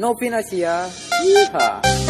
Novinasia. Yeehaw.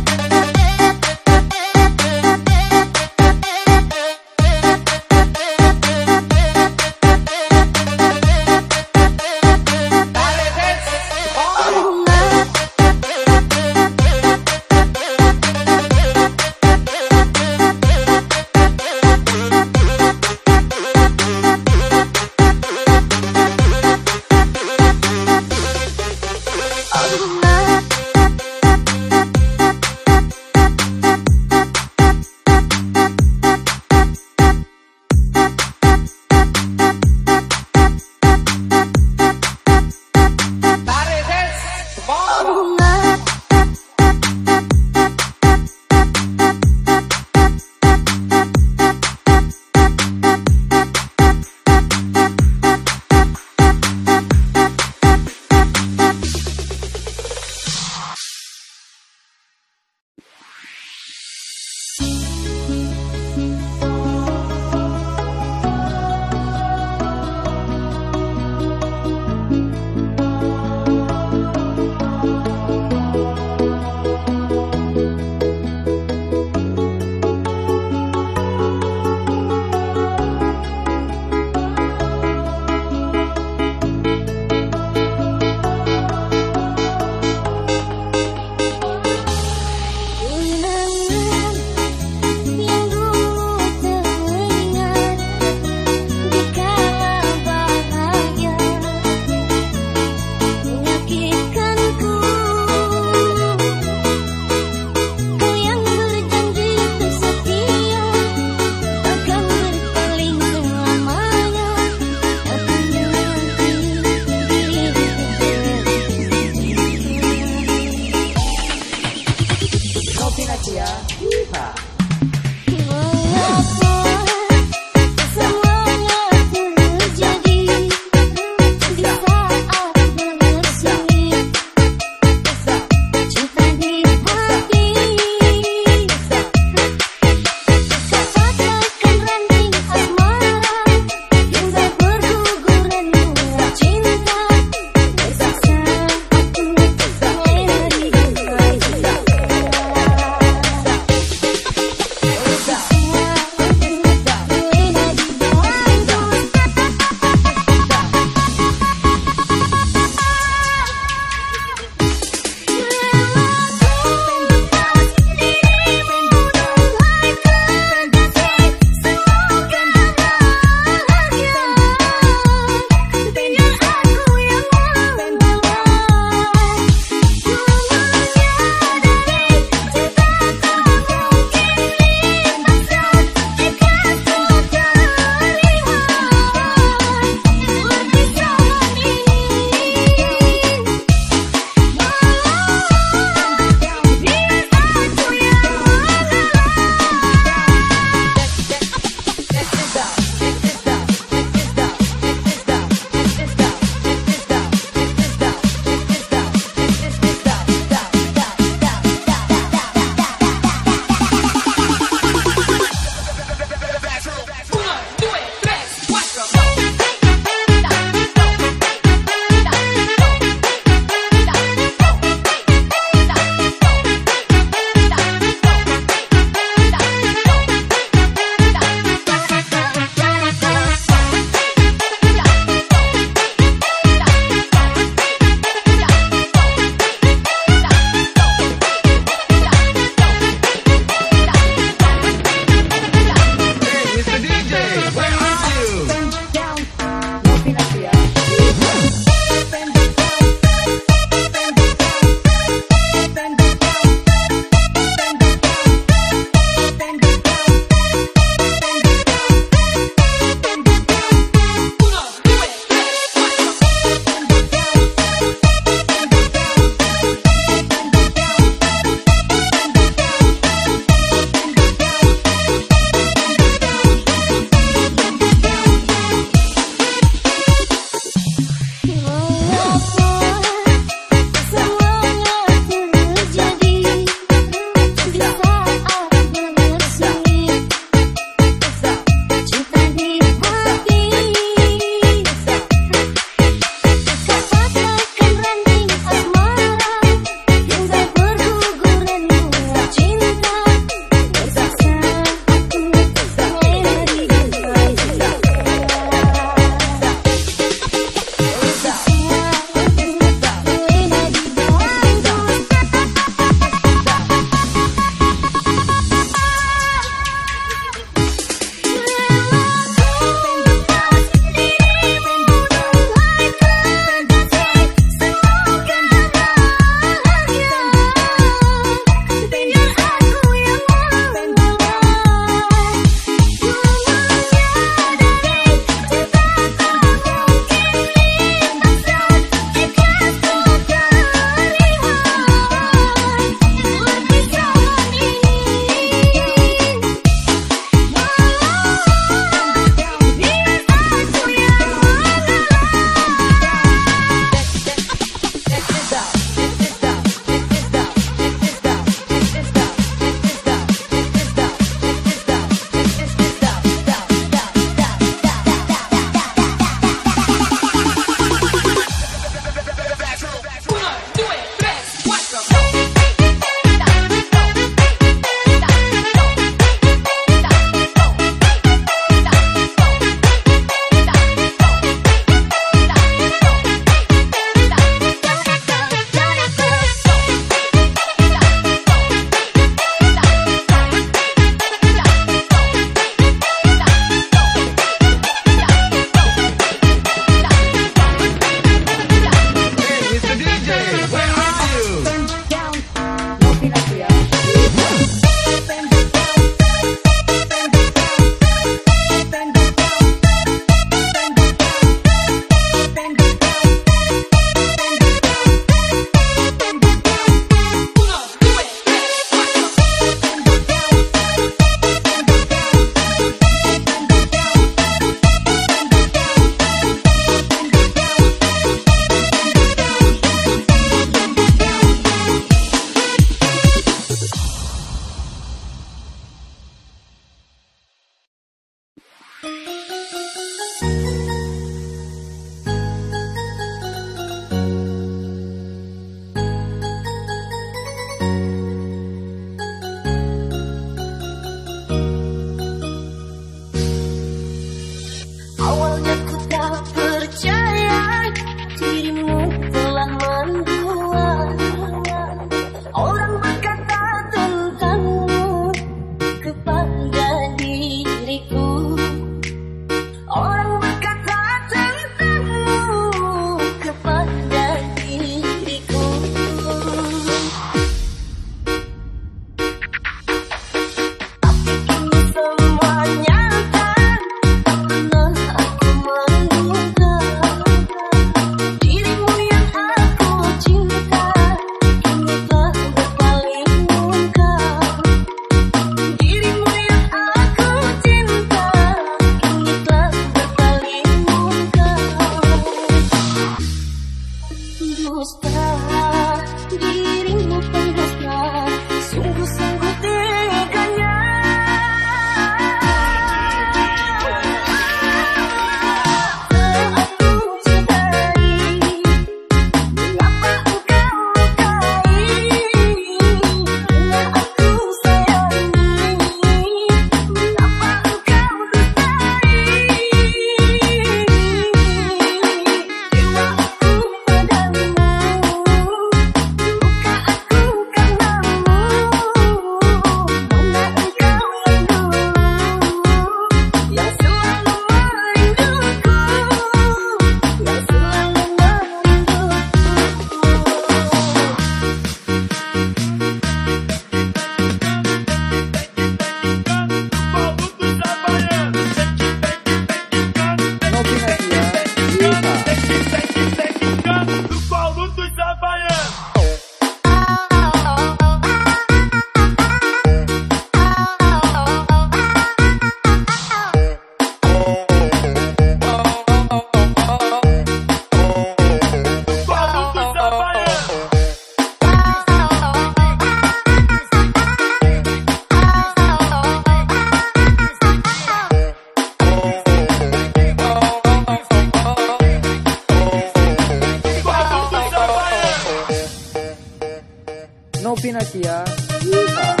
Opina aqui, ó.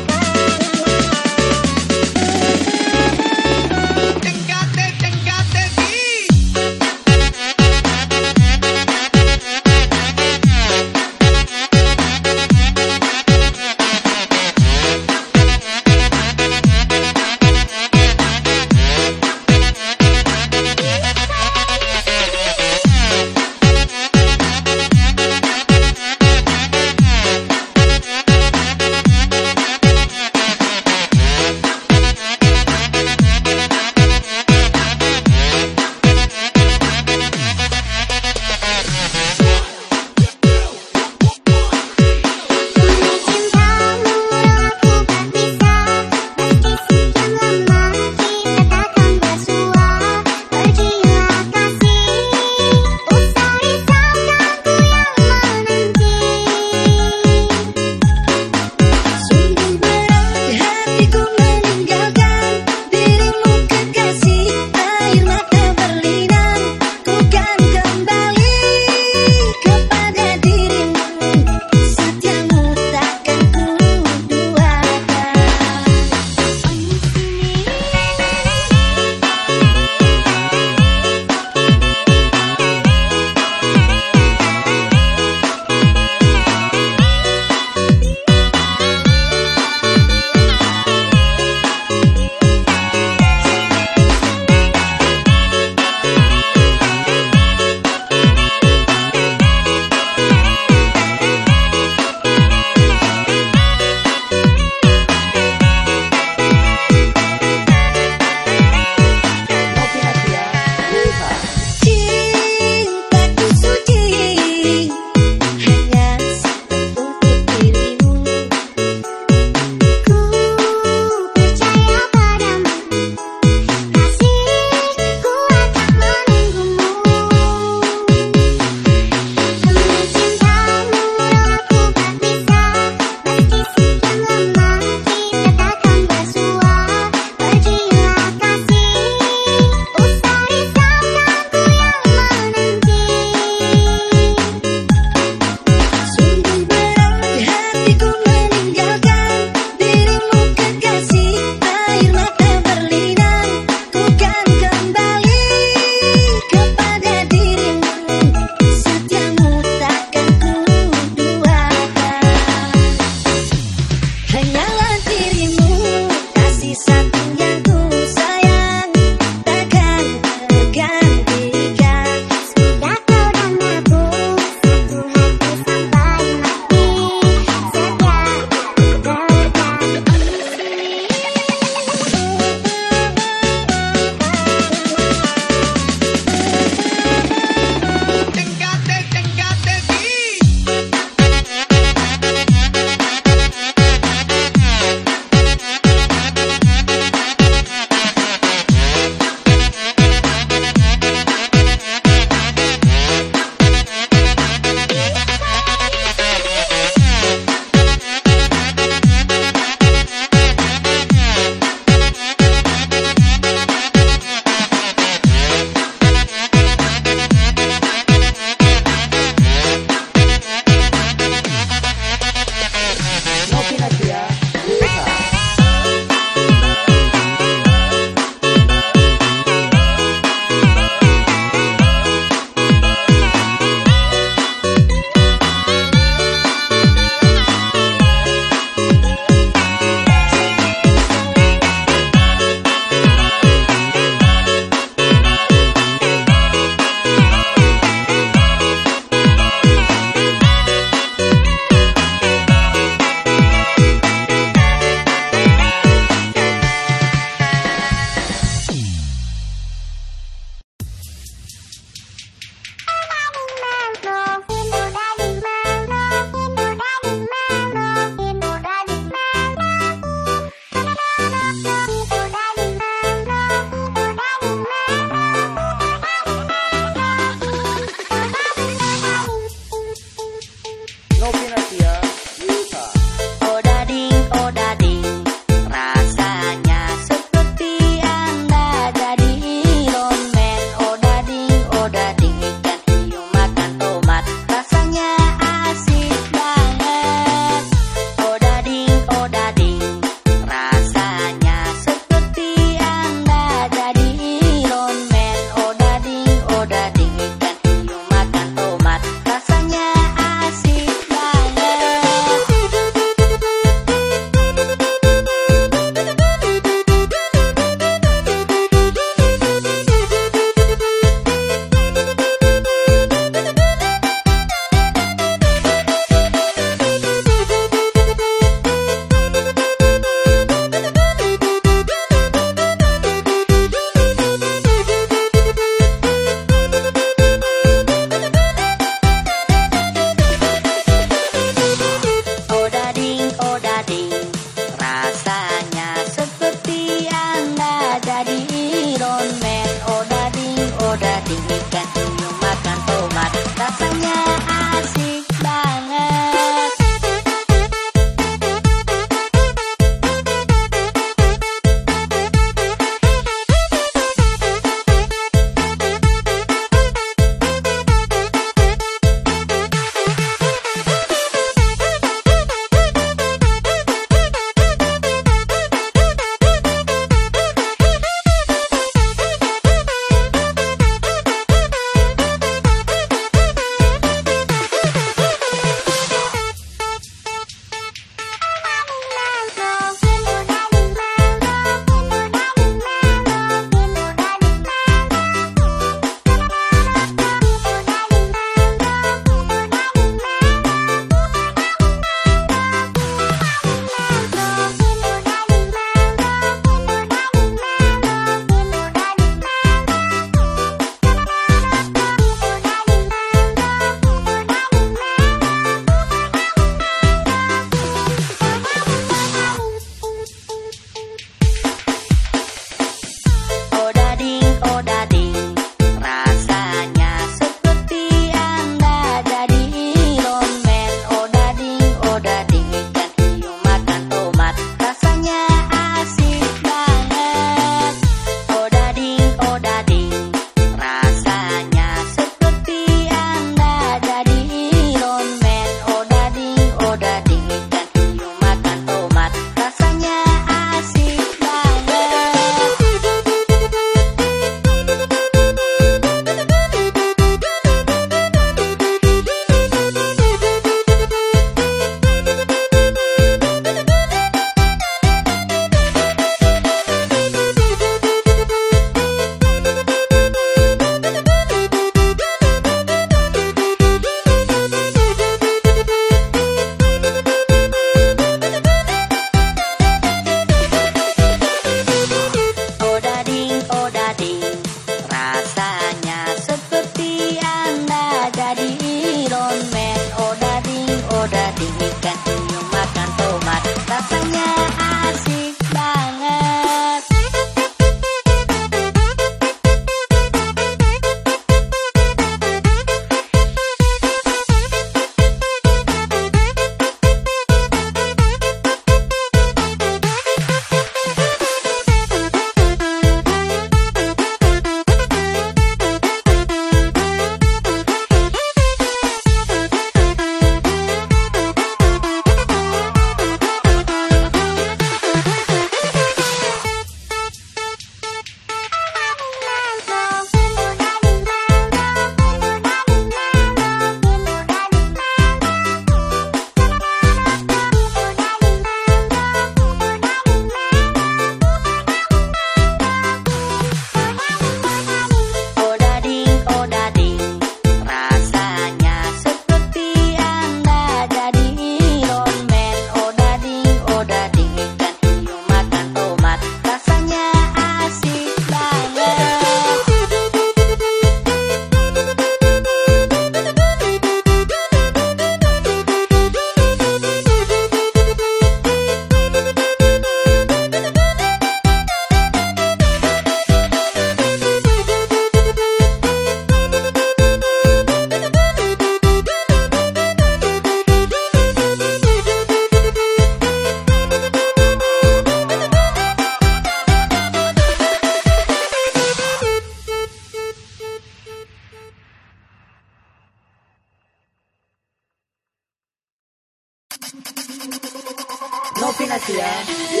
yeah.